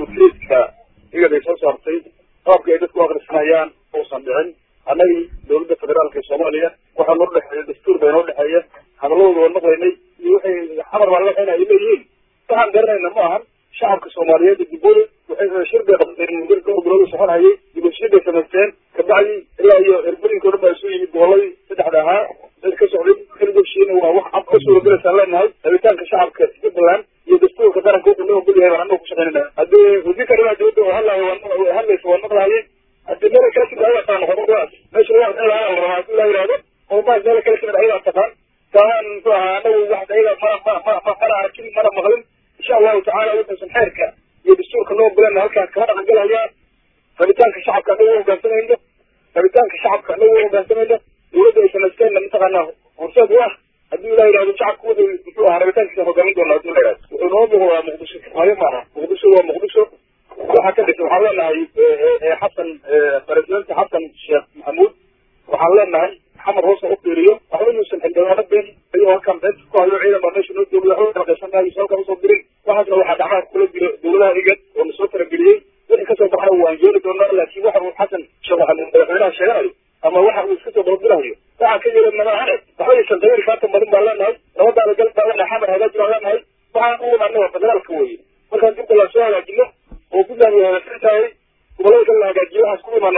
warmufliidka igad ay soo saartay qaabka ay dadku akrisanayaan uusan dhicin. Annagii dowladda federaalka ee soomaaliya waxaa noo dhexeeya dastuur baa noo dhexeeya. Hadalladooda waan maqlaynay iyo waxay xamar xina ay leeyihiin. Waxaan garanayna ma ahan shacabka soomaaliyeed dibooda waxay shir bay qabteen bilood u socon hayay dibashir bay samaysteen kabacdi ilaa iyo erberinka o dhan baa isu yimid goboladii saddexda ahaa dad ka socday xilgobshiina waa wax cad ka suuragelaysaan leenahay rabitaanka shacabka jubbaland iyo dastuurka qaranka wuxuu noo ogol yahay baan annaga ku shaqaynayna haddii wasiirka arrimaha dowladda oo hadlaayo waa hadlaysa waa maqlaayay haddii meel kala timid ayagaa taqaan qodobadas meesha laga hadlaa la rabaa haddii la yidhahdo qodobadas meel kala timid ayagaa taqaan taan muxuu ahaa anagu wax ayaga ma ma ma ma mana arkin mana maqlin insha allahu tacaala wuxuusan xeerka iyo dastuurka noo ogolana halkaas kama dhaqangalaya rabitaanka shacabka anagu hoggaansamayno rabitaanka shacabka anagu hoggaansamayno dowladda ay samaysteenna mataqaanaa horseed u ah haddii la yidhahdo shacabka wada muxuu ahaa rabitaankiisa hogaamin doona haddii la yidhahdo noo muuqda waa muqdisho kismaayo maaha waa muqdisho. Waxaa ka dhisan waxaan leenahay xasan presidenta xasan sheekh maxamuud waxaan leenahay xamar hoosa u fiiriyo waxba yuusan xildhibaano been ayuu halkan beenta ku hayo ciidan baa meesha noo jooga waxba kala qaysan maayo halkan u soo dirin waxaasna waxaa gacmaha kula jiro dowladaha igad oo nasoo farageliyey wixii ka soo baxana waan yeeli doonaa laakiin waxa uu xasan sheekh madaxweynaha sheeganayo ama waxa uu iska soo dabadirahayo waxaan ka yeelana ma ahane waxba yuusan dayr kaata marin baan leenahay nabadaada gal baan leenahay xamar hagaajin baan leenahay. Waxaan u imaanay waa federaalka weeye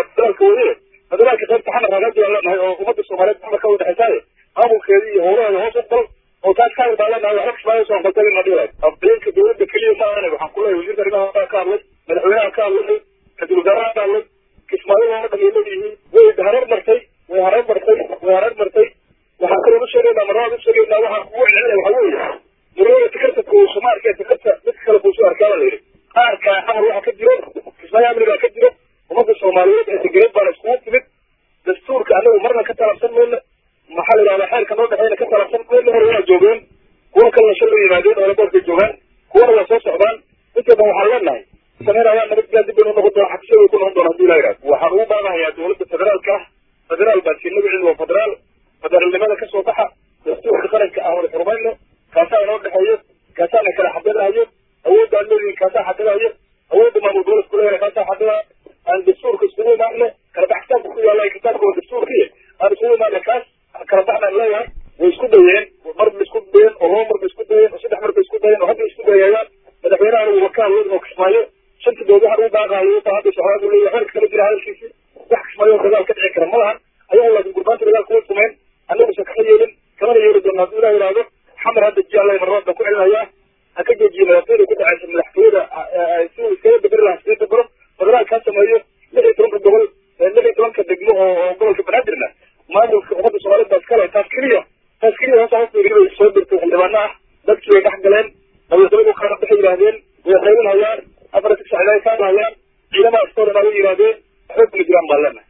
iskugu imaanay federaalka qaybta xamar hagaaji baan leenahay oo ummadda soomaaliyeed xamar ka wada dhexeysaaye maamulkeeda iyo howlaheeda hoos u gal oo taas ka baan leenahay waxba kismaayo soo ma dhilaay afdeenka dowladda keliya ma ahane waxaan kulahay wasiirka arrimaha ka hadlay madaxweynaha ka hadlay ra'iisul wasaaraha ka hadlay kismaayo oo dhan ay leeyihiin way hareer martay way hareer martay way hareer martay waxaan kaloo u sheegaynaa marlabaad u sheegaynaa waxaan kugu celcelinaya waxaa weeye murada tikarta kuusuma arkee tikarta midka kale kuusu arkaa la yidhi qaarka xamar waxaa ka jiro kismaayo amni baa ka jiro ummadda soomaaliyeed ee sigareed baana iskugu timid anagu marna ka talabsan mayno maxaa la yidhahdaa xeerka noo dhexeyna ka talabsan mayno hore waa joogeen kuwa kalena shalay yimaadeen oo laboorkay joogaan kuwana waa soo socdaan intoodan waxaan leenahay sameynayaan nabadgelya dib inuu noqon doona xabsiyada ku noqon doona haddii la yidhahdo. Waxaan ugu baaqahayaa dowladda federaalka ah federaal baa tii magaceedu waa federaal federaalnimada ka soo baxa dastuurka qaranka ah wada xurmayno kaasaa inoo dhexeeyo kaasaana kala xadadahayo awoodda aan leedihin kaasaa xadadahayo awoodda maamul goboleedku leeyahay kaasaa xadada oo hadda isku dayayaan madaxweynaha uu wakaan weyn oo kismaayo shanta dood waxaan ugu baaqaayo wuxuu hadda socdaal uu leeyahay xeerka kala jira hadalkiisii wax kismaayo dagaal ka dhici kara. Ma lahan ayagu laakiin gurbaanta dagaal kuma sumeyn annagusan kama yeelin. Kamana yeeli doona hadduu ilah yidhaahdo xamar hadda jiyaalay marlabaad baan ku celinayaa ha ka joojiye madaxtooyada ku dhacaysa madaxtooyada si uu iskaga dabari lahaa iskaga dabaro federaal kaa sameeyo lix iyo tobanka gobol lix iyo tobanka degmo oo oo gobolka banaadirna. Maamulka ummadda soomaaliyeed baa iskale taas keliya taas keliya hoos hoos soo dirtay xildhibaano ah dadkii bay dhex galeen yidhaahdeen way qaylinayaan afar six sacdaa ka hadlayaan ciidamaha iskoodhan ay yidhaahdeen waxba kuma jiraan baan leenahay